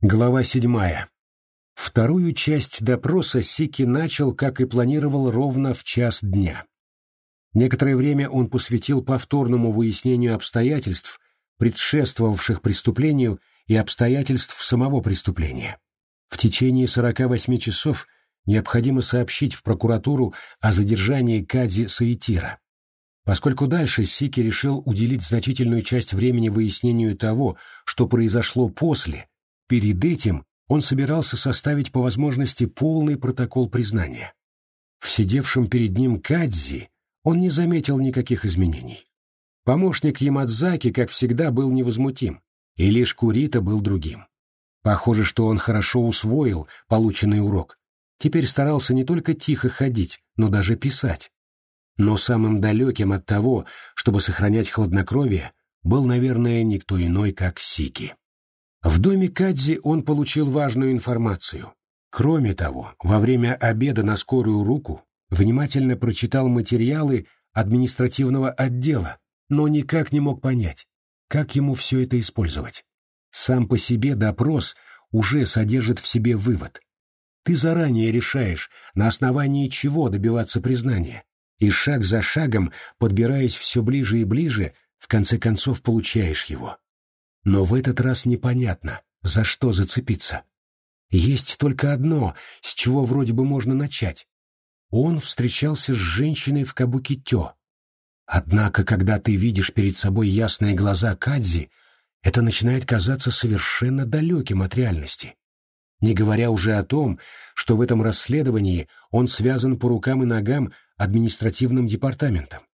Глава седьмая. Вторую часть допроса Сики начал, как и планировал, ровно в час дня. Некоторое время он посвятил повторному выяснению обстоятельств, предшествовавших преступлению и обстоятельств самого преступления. В течение 48 часов необходимо сообщить в прокуратуру о задержании Кадзи Саитира. Поскольку дальше Сики решил уделить значительную часть времени выяснению того, что произошло после, Перед этим он собирался составить по возможности полный протокол признания. В сидевшем перед ним Кадзи он не заметил никаких изменений. Помощник Ямадзаки, как всегда, был невозмутим, и лишь Курита был другим. Похоже, что он хорошо усвоил полученный урок. Теперь старался не только тихо ходить, но даже писать. Но самым далеким от того, чтобы сохранять хладнокровие, был, наверное, никто иной, как Сики. В доме Кадзи он получил важную информацию. Кроме того, во время обеда на скорую руку внимательно прочитал материалы административного отдела, но никак не мог понять, как ему все это использовать. Сам по себе допрос уже содержит в себе вывод. Ты заранее решаешь, на основании чего добиваться признания, и шаг за шагом, подбираясь все ближе и ближе, в конце концов получаешь его. Но в этот раз непонятно, за что зацепиться. Есть только одно, с чего вроде бы можно начать. Он встречался с женщиной в Кабуки-Тё. Однако, когда ты видишь перед собой ясные глаза Кадзи, это начинает казаться совершенно далеким от реальности. Не говоря уже о том, что в этом расследовании он связан по рукам и ногам административным департаментом.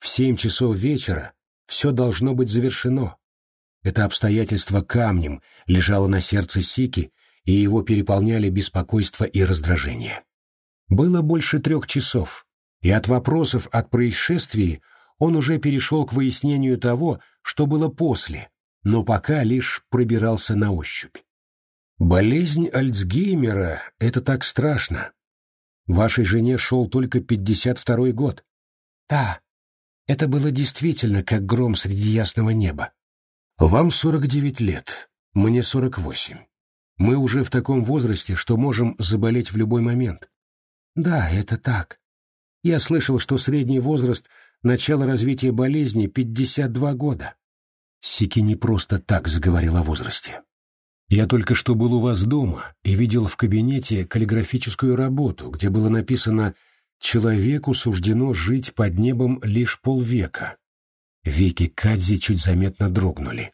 В семь часов вечера все должно быть завершено, это обстоятельство камнем лежало на сердце Сики, и его переполняли беспокойство и раздражение. Было больше трех часов, и от вопросов от происшествий он уже перешел к выяснению того, что было после, но пока лишь пробирался на ощупь. Болезнь Альцгеймера — это так страшно. Вашей жене шел только 52-й год. Да, это было действительно как гром среди ясного неба. Вам 49 лет, мне 48. Мы уже в таком возрасте, что можем заболеть в любой момент. Да, это так. Я слышал, что средний возраст начала развития болезни 52 года. Сики не просто так заговорил о возрасте. Я только что был у вас дома и видел в кабинете каллиграфическую работу, где было написано «Человеку суждено жить под небом лишь полвека». Веки Кадзи чуть заметно дрогнули.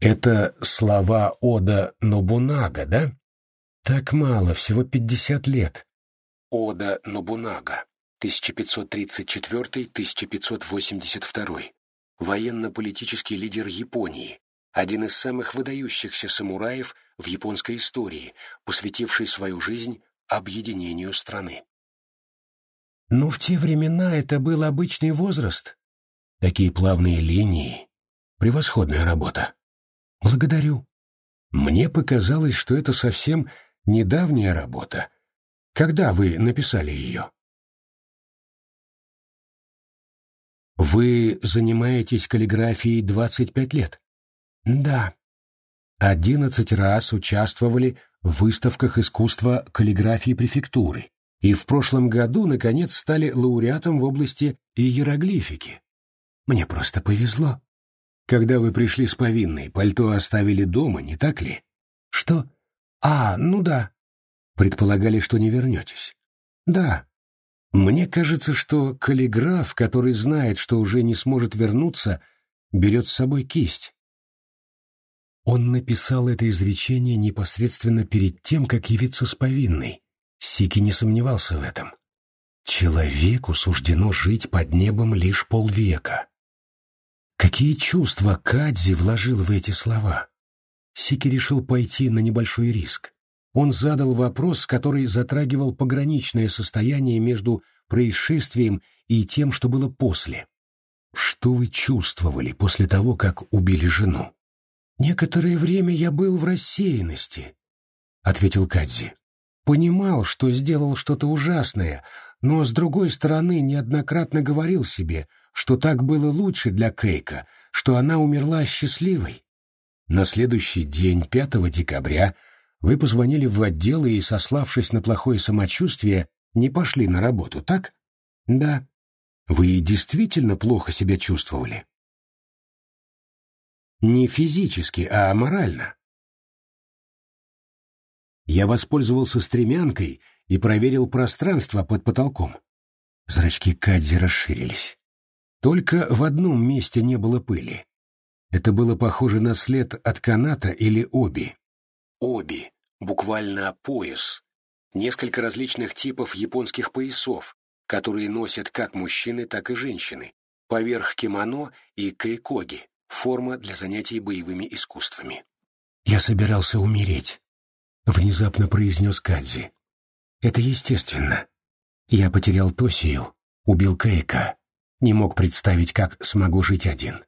«Это слова Ода Нобунага, да? Так мало, всего пятьдесят лет». Ода Нобунага, 1534-1582. Военно-политический лидер Японии, один из самых выдающихся самураев в японской истории, посвятивший свою жизнь объединению страны. Но в те времена это был обычный возраст, Такие плавные линии. Превосходная работа. Благодарю. Мне показалось, что это совсем недавняя работа. Когда вы написали ее? Вы занимаетесь каллиграфией 25 лет? Да. Одиннадцать раз участвовали в выставках искусства каллиграфии префектуры и в прошлом году, наконец, стали лауреатом в области иероглифики. Мне просто повезло. Когда вы пришли с повинной, пальто оставили дома, не так ли? Что? А, ну да. Предполагали, что не вернетесь. Да. Мне кажется, что каллиграф, который знает, что уже не сможет вернуться, берет с собой кисть. Он написал это изречение непосредственно перед тем, как явиться с повинной. Сики не сомневался в этом. Человеку суждено жить под небом лишь полвека. Какие чувства Кадзи вложил в эти слова? Сики решил пойти на небольшой риск. Он задал вопрос, который затрагивал пограничное состояние между происшествием и тем, что было после. «Что вы чувствовали после того, как убили жену?» «Некоторое время я был в рассеянности», — ответил Кадзи. «Понимал, что сделал что-то ужасное, но, с другой стороны, неоднократно говорил себе — что так было лучше для Кейка, что она умерла счастливой. На следующий день, 5 декабря, вы позвонили в отдел и, сославшись на плохое самочувствие, не пошли на работу, так? Да. Вы действительно плохо себя чувствовали? Не физически, а морально. Я воспользовался стремянкой и проверил пространство под потолком. Зрачки Кадзи расширились. Только в одном месте не было пыли. Это было похоже на след от каната или оби. Оби, буквально пояс. Несколько различных типов японских поясов, которые носят как мужчины, так и женщины, поверх кимоно и кайкоги, форма для занятий боевыми искусствами. «Я собирался умереть», — внезапно произнес Кадзи. «Это естественно. Я потерял Тосию, убил Кейка, не мог представить, как смогу жить один.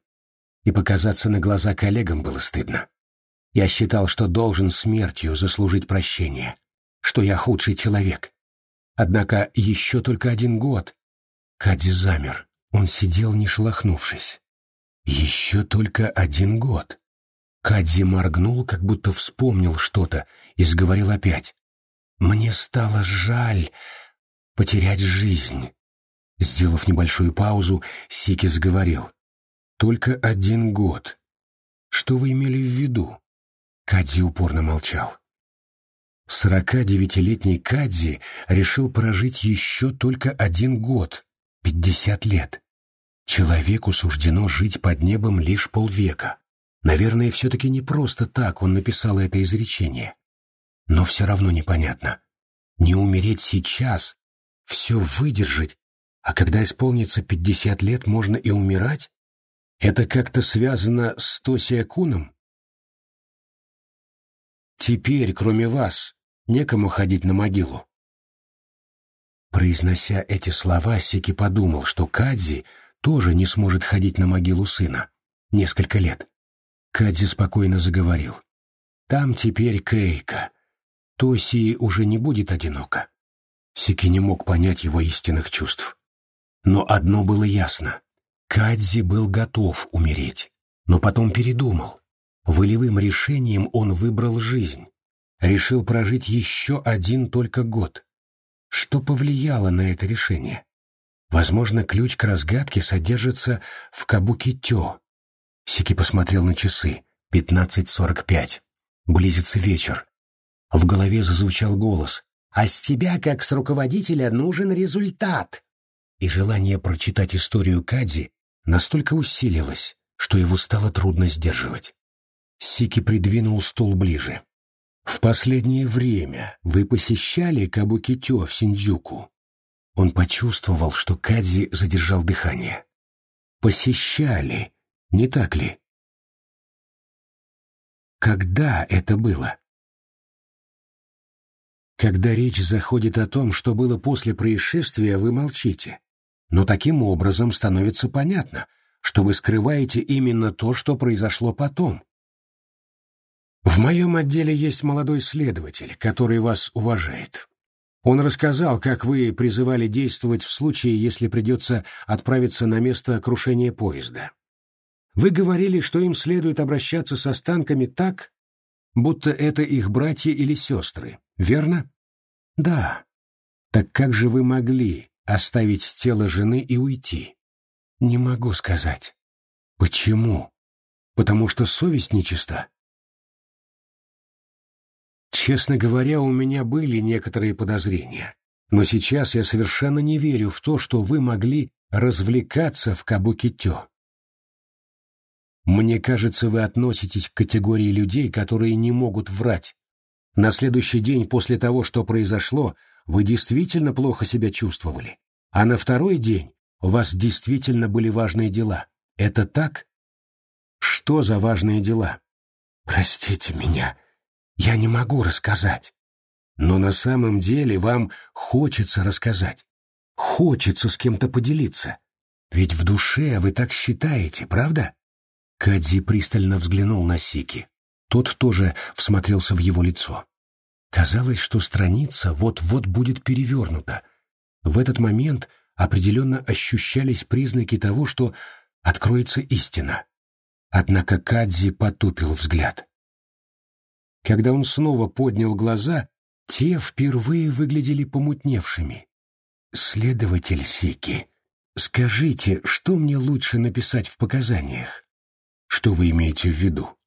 И показаться на глаза коллегам было стыдно. Я считал, что должен смертью заслужить прощение, что я худший человек. Однако еще только один год. Кади замер. Он сидел, не шелохнувшись. Еще только один год. Кадзи моргнул, как будто вспомнил что-то, и сговорил опять. «Мне стало жаль потерять жизнь». Сделав небольшую паузу, Сики заговорил. «Только один год. Что вы имели в виду?» Кадзи упорно молчал. Сорока девятилетний Кадзи решил прожить еще только один год, пятьдесят лет. Человеку суждено жить под небом лишь полвека. Наверное, все-таки не просто так он написал это изречение. Но все равно непонятно. Не умереть сейчас, все выдержать, а когда исполнится пятьдесят лет, можно и умирать? Это как-то связано с Тоси Акуном? Теперь, кроме вас, некому ходить на могилу. Произнося эти слова, Сики подумал, что Кадзи тоже не сможет ходить на могилу сына. Несколько лет. Кадзи спокойно заговорил. Там теперь Кейка. Тоси уже не будет одинока. Сики не мог понять его истинных чувств. Но одно было ясно. Кадзи был готов умереть, но потом передумал. Волевым решением он выбрал жизнь. Решил прожить еще один только год. Что повлияло на это решение? Возможно, ключ к разгадке содержится в Кабуки-тё. Сики посмотрел на часы. Пятнадцать сорок пять. Близится вечер. В голове зазвучал голос. «А с тебя, как с руководителя, нужен результат!» И желание прочитать историю Кадзи настолько усилилось, что его стало трудно сдерживать. Сики придвинул стул ближе. «В последнее время вы посещали Кабукитё в Синдзюку?» Он почувствовал, что Кадзи задержал дыхание. «Посещали, не так ли?» «Когда это было?» Когда речь заходит о том, что было после происшествия, вы молчите. Но таким образом становится понятно, что вы скрываете именно то, что произошло потом. В моем отделе есть молодой следователь, который вас уважает. Он рассказал, как вы призывали действовать в случае, если придется отправиться на место крушения поезда. Вы говорили, что им следует обращаться с останками так, будто это их братья или сестры, верно? Да. Так как же вы могли оставить тело жены и уйти? Не могу сказать. Почему? Потому что совесть нечиста? Честно говоря, у меня были некоторые подозрения. Но сейчас я совершенно не верю в то, что вы могли развлекаться в Кабукитё. Мне кажется, вы относитесь к категории людей, которые не могут врать. На следующий день после того, что произошло, вы действительно плохо себя чувствовали. А на второй день у вас действительно были важные дела. Это так? Что за важные дела? Простите меня, я не могу рассказать. Но на самом деле вам хочется рассказать. Хочется с кем-то поделиться. Ведь в душе вы так считаете, правда? Кадзи пристально взглянул на Сики. Тот тоже всмотрелся в его лицо. Казалось, что страница вот-вот будет перевернута. В этот момент определенно ощущались признаки того, что откроется истина. Однако Кадзи потупил взгляд. Когда он снова поднял глаза, те впервые выглядели помутневшими. «Следователь Сики, скажите, что мне лучше написать в показаниях? Что вы имеете в виду?»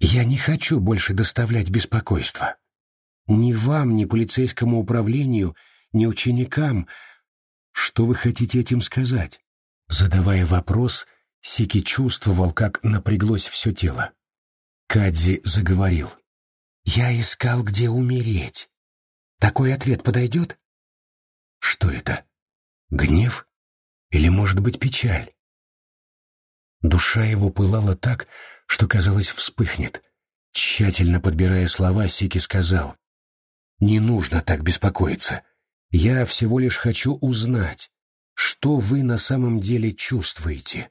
«Я не хочу больше доставлять беспокойство. Ни вам, ни полицейскому управлению, ни ученикам. Что вы хотите этим сказать?» Задавая вопрос, Сики чувствовал, как напряглось все тело. Кадзи заговорил. «Я искал, где умереть. Такой ответ подойдет?» «Что это? Гнев? Или, может быть, печаль?» Душа его пылала так, что, казалось, вспыхнет. Тщательно подбирая слова, Сики сказал. «Не нужно так беспокоиться. Я всего лишь хочу узнать, что вы на самом деле чувствуете».